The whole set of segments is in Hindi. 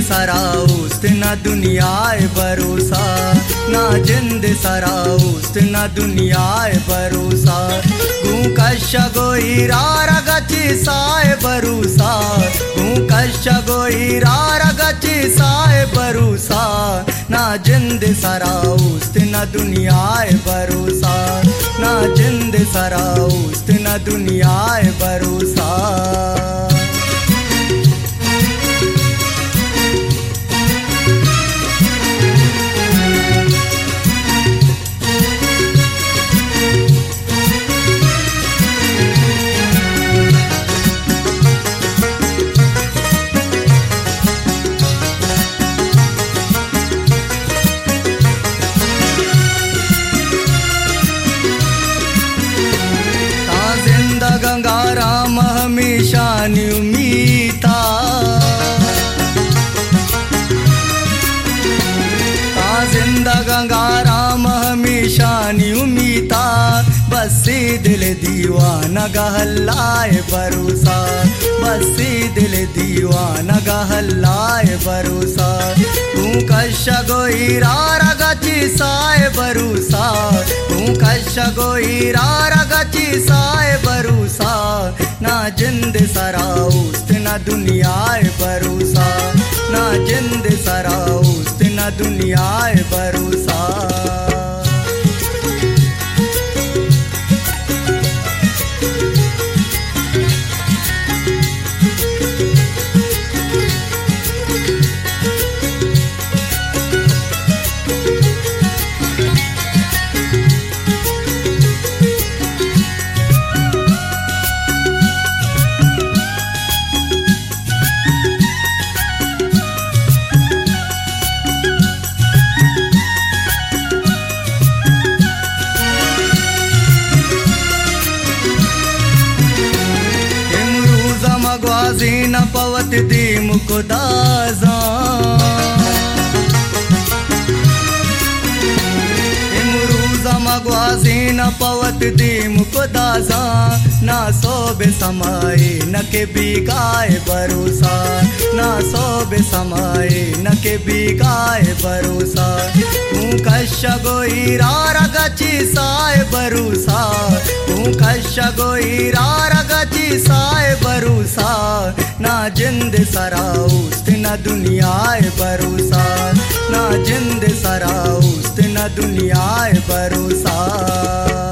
सराउस्त न दुनियाए भरोसा। ना जिंद सराउस्त न दुनियाए भरोसा। गू कश गोई रार गची साए भरोसा। गू कश गोई रार गची साए भरोसा। ना जिंद सराउस्त न दुनियाए भरोसा। ना जिंद सराउस्त न दुनियाए भरोसा। दीवाना गहलाए भरोसा। बसी दिल दीवाना गहलाए भरोसा। तू कश गोई रार गची साए भरोसा। तू कश गोई रार गची साए भरोसा। ना जिंद सराउस्त ना दुनियाए भरोसा। ना जिंद सराउस्त ना दुनियाए भरोसा। मगवाजी न पवत दी मुकुदाजा इमरूजा मगवाजी न पवत दी मुकुदाजा ना सोबे समाए न के बीगाए भरोसा। ना सोबे समाए न के बीगाए भरोसा। तू कश गोई रार गची साए भरोसा। गो हीरागति सरुसा न जिन्द सरास्ति न दुनिर् भरु ना न जिन्द सरास्ति न दुनिर् भूसा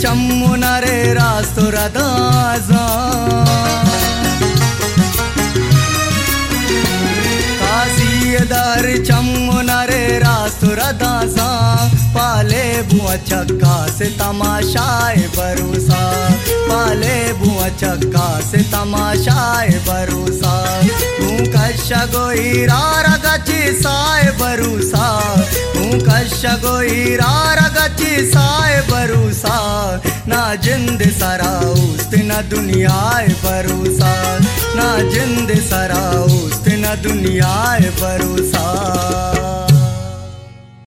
चम्मुे रासुरदार चम्मुनरे रा पले भुचास तमाशाय भरुसा। पले भुव च का सि तमाशाय भरुसा। कश्य गो हिरा रगि साय भरुसा। कश्य गो हिरा रगि सा भरोसा ना जिंद सराउस्त न दुनिया भरोसा। ना जिंद सराउस्त न दुनियाए भरोसा।